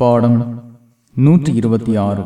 பாடம் நூற்றி இருபத்தி ஆறு.